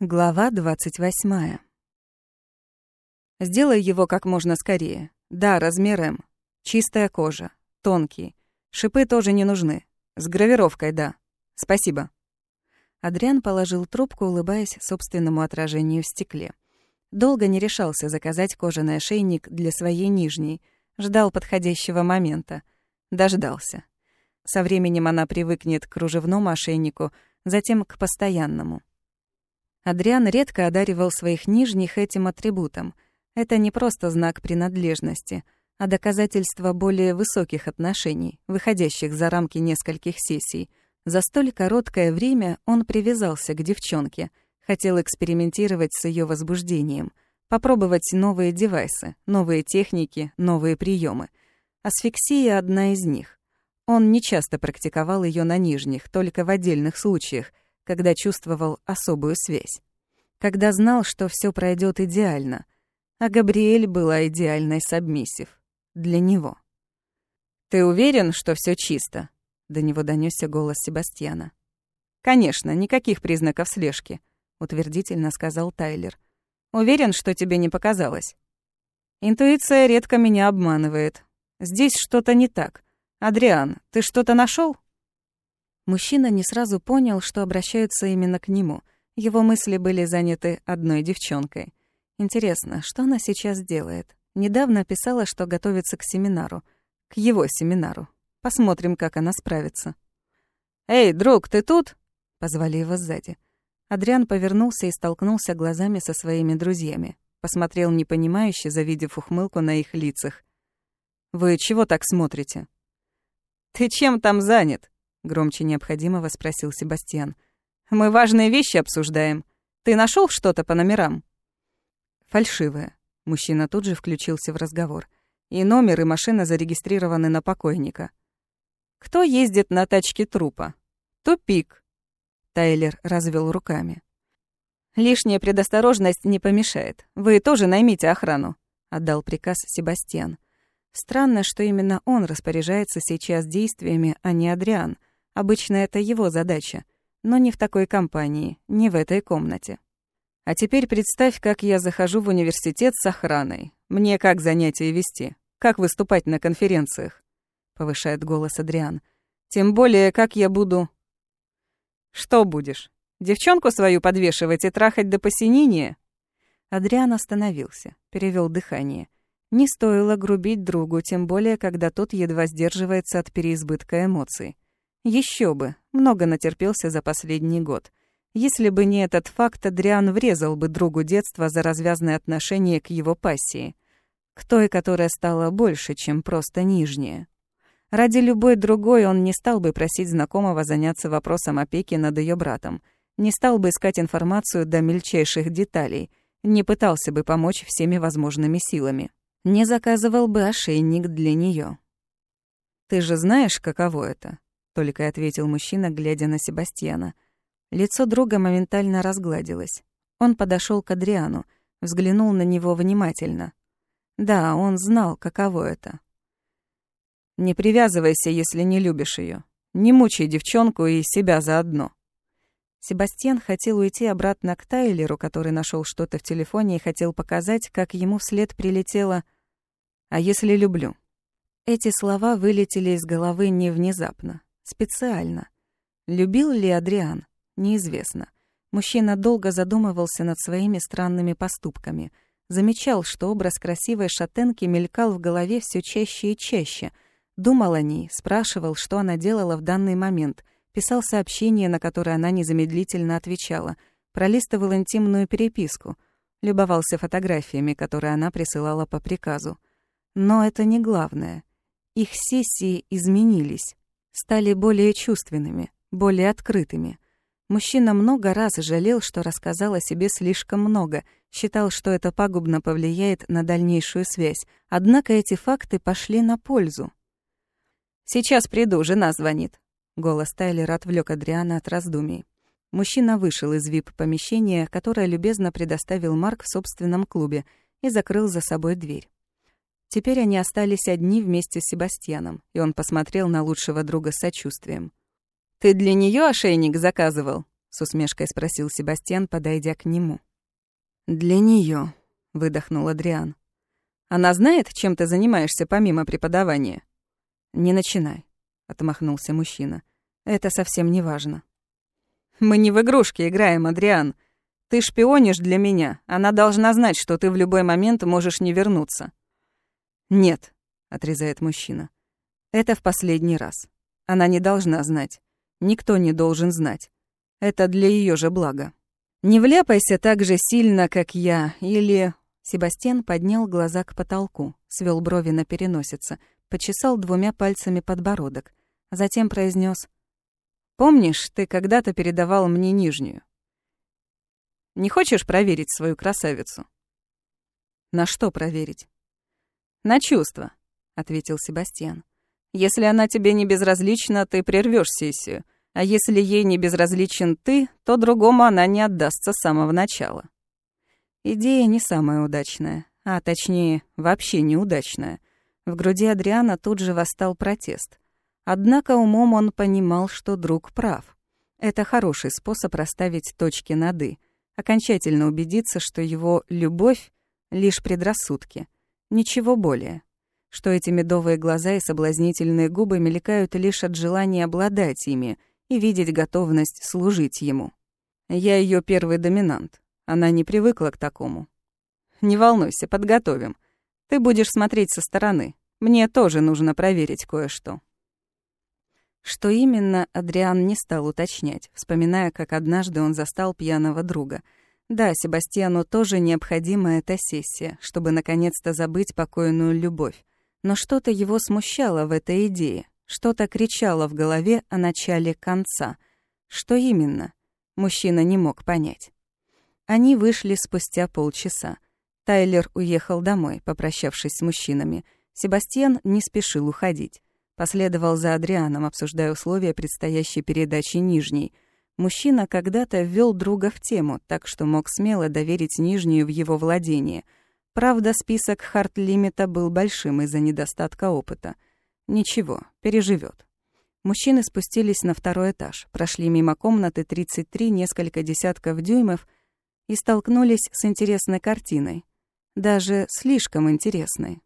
Глава двадцать восьмая. Сделай его как можно скорее. Да, размер М. Чистая кожа. Тонкий. Шипы тоже не нужны. С гравировкой, да. Спасибо. Адриан положил трубку, улыбаясь собственному отражению в стекле. Долго не решался заказать кожаный ошейник для своей нижней. Ждал подходящего момента. Дождался. Со временем она привыкнет к кружевному ошейнику, затем к постоянному. Адриан редко одаривал своих нижних этим атрибутом. Это не просто знак принадлежности, а доказательство более высоких отношений, выходящих за рамки нескольких сессий. За столь короткое время он привязался к девчонке, хотел экспериментировать с ее возбуждением, попробовать новые девайсы, новые техники, новые приемы. Асфиксия — одна из них. Он не часто практиковал ее на нижних, только в отдельных случаях — когда чувствовал особую связь. Когда знал, что все пройдет идеально. А Габриэль была идеальной сабмиссив. Для него. «Ты уверен, что все чисто?» До него донесся голос Себастьяна. «Конечно, никаких признаков слежки», — утвердительно сказал Тайлер. «Уверен, что тебе не показалось?» «Интуиция редко меня обманывает. Здесь что-то не так. Адриан, ты что-то нашел? Мужчина не сразу понял, что обращаются именно к нему. Его мысли были заняты одной девчонкой. Интересно, что она сейчас делает? Недавно писала, что готовится к семинару. К его семинару. Посмотрим, как она справится. «Эй, друг, ты тут?» — позвали его сзади. Адриан повернулся и столкнулся глазами со своими друзьями. Посмотрел непонимающе, завидев ухмылку на их лицах. «Вы чего так смотрите?» «Ты чем там занят?» Громче необходимого спросил Себастьян. Мы важные вещи обсуждаем. Ты нашел что-то по номерам? Фальшивое. Мужчина тут же включился в разговор. И номер, и машина зарегистрированы на покойника. Кто ездит на тачке трупа? Тупик. Тайлер развел руками. Лишняя предосторожность не помешает. Вы тоже наймите охрану, отдал приказ Себастьян. Странно, что именно он распоряжается сейчас действиями, а не Адриан. Обычно это его задача. Но не в такой компании, не в этой комнате. А теперь представь, как я захожу в университет с охраной. Мне как занятия вести? Как выступать на конференциях? Повышает голос Адриан. Тем более, как я буду... Что будешь? Девчонку свою подвешивать и трахать до посинения? Адриан остановился, перевел дыхание. Не стоило грубить другу, тем более, когда тот едва сдерживается от переизбытка эмоций. Еще бы, много натерпелся за последний год. Если бы не этот факт, Адриан врезал бы другу детства за развязное отношение к его пассии. К той, которая стала больше, чем просто нижняя. Ради любой другой он не стал бы просить знакомого заняться вопросом опеки над ее братом, не стал бы искать информацию до мельчайших деталей, не пытался бы помочь всеми возможными силами, не заказывал бы ошейник для нее. Ты же знаешь, каково это только и ответил мужчина, глядя на Себастьяна. Лицо друга моментально разгладилось. Он подошел к Адриану, взглянул на него внимательно. Да, он знал, каково это. Не привязывайся, если не любишь ее. Не мучай девчонку и себя заодно. Себастьян хотел уйти обратно к Тайлеру, который нашел что-то в телефоне и хотел показать, как ему вслед прилетело «А если люблю?» Эти слова вылетели из головы не внезапно. Специально. Любил ли Адриан? Неизвестно. Мужчина долго задумывался над своими странными поступками. Замечал, что образ красивой шатенки мелькал в голове все чаще и чаще. Думал о ней, спрашивал, что она делала в данный момент, писал сообщения, на которые она незамедлительно отвечала, пролистывал интимную переписку, любовался фотографиями, которые она присылала по приказу. Но это не главное. Их сессии изменились стали более чувственными, более открытыми. Мужчина много раз жалел, что рассказал о себе слишком много, считал, что это пагубно повлияет на дальнейшую связь. Однако эти факты пошли на пользу. «Сейчас приду, жена звонит». Голос Тайлера отвлек Адриана от раздумий. Мужчина вышел из вип-помещения, которое любезно предоставил Марк в собственном клубе, и закрыл за собой дверь. Теперь они остались одни вместе с Себастьяном, и он посмотрел на лучшего друга с сочувствием. «Ты для нее ошейник заказывал? с усмешкой спросил Себастьян, подойдя к нему. Для нее, выдохнул Адриан. Она знает, чем ты занимаешься помимо преподавания? Не начинай, отмахнулся мужчина. Это совсем не важно. Мы не в игрушки играем, Адриан. Ты шпионишь для меня. Она должна знать, что ты в любой момент можешь не вернуться. Нет, отрезает мужчина. Это в последний раз. Она не должна знать. Никто не должен знать. Это для ее же блага. Не вляпайся так же сильно, как я, или... Себастьян поднял глаза к потолку, свел брови на переносице, почесал двумя пальцами подбородок, затем произнес: «Помнишь, ты когда-то передавал мне нижнюю? Не хочешь проверить свою красавицу?» «На что проверить?» «На чувства», — ответил Себастьян. Если она тебе не безразлична, ты прервешь сессию. А если ей не безразличен ты, то другому она не отдастся с самого начала. Идея не самая удачная, а точнее, вообще неудачная. В груди Адриана тут же восстал протест. Однако умом он понимал, что друг прав. Это хороший способ расставить точки над «и», окончательно убедиться, что его любовь — лишь предрассудки, ничего более что эти медовые глаза и соблазнительные губы мелькают лишь от желания обладать ими и видеть готовность служить ему. Я ее первый доминант. Она не привыкла к такому. Не волнуйся, подготовим. Ты будешь смотреть со стороны. Мне тоже нужно проверить кое-что. Что именно, Адриан не стал уточнять, вспоминая, как однажды он застал пьяного друга. Да, Себастьяну тоже необходима эта сессия, чтобы наконец-то забыть покойную любовь. Но что-то его смущало в этой идее, что-то кричало в голове о начале конца. Что именно? Мужчина не мог понять. Они вышли спустя полчаса. Тайлер уехал домой, попрощавшись с мужчинами. Себастьян не спешил уходить. Последовал за Адрианом, обсуждая условия предстоящей передачи Нижней. Мужчина когда-то ввел друга в тему, так что мог смело доверить Нижнюю в его владение — Правда, список хард-лимита был большим из-за недостатка опыта. Ничего, переживет. Мужчины спустились на второй этаж, прошли мимо комнаты 33 несколько десятков дюймов и столкнулись с интересной картиной. Даже слишком интересной.